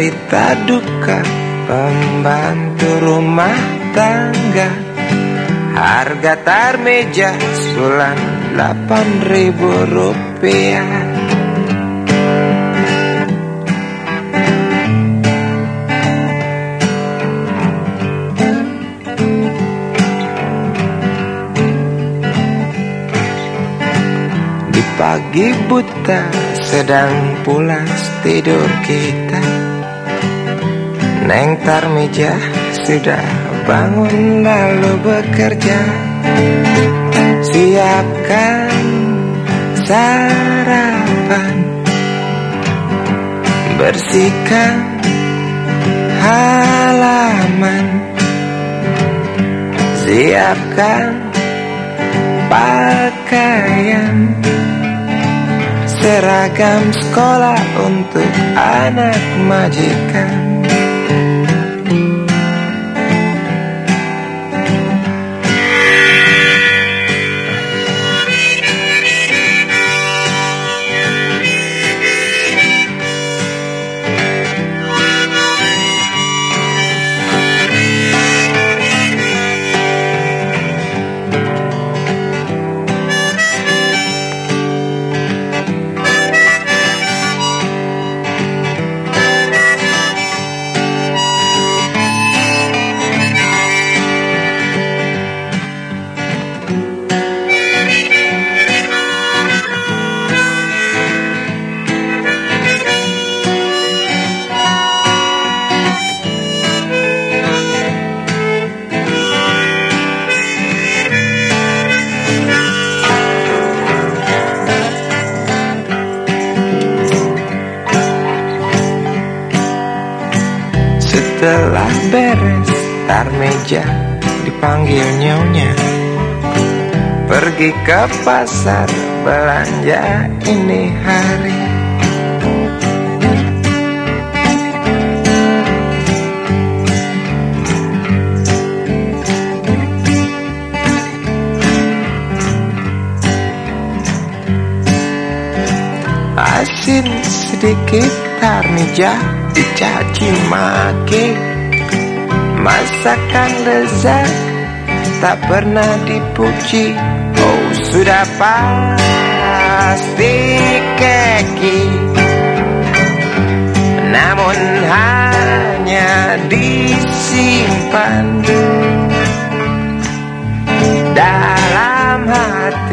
ڈوکا بن بان دان گا ہارتار مجھا سولہ پلاس مجھا سر لال سارا سرا گام کو مجھے کا میں پانگوں پرگا سات پر جا رہے چاچی ماں ندی پاس نیا دات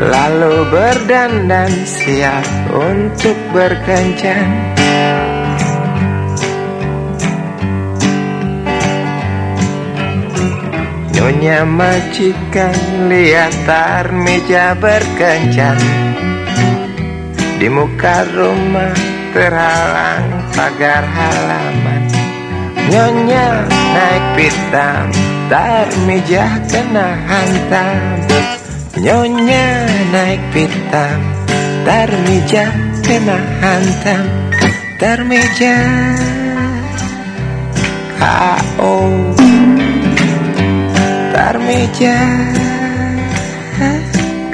لالو بر ڈانڈن سے کاچی تار مجھا بر کانچا ڈیمو کارو تر حال ساگ حال نائپ تر مجا کنا ہاندان نائ پام ترمیج ترمی کارمی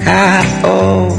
کا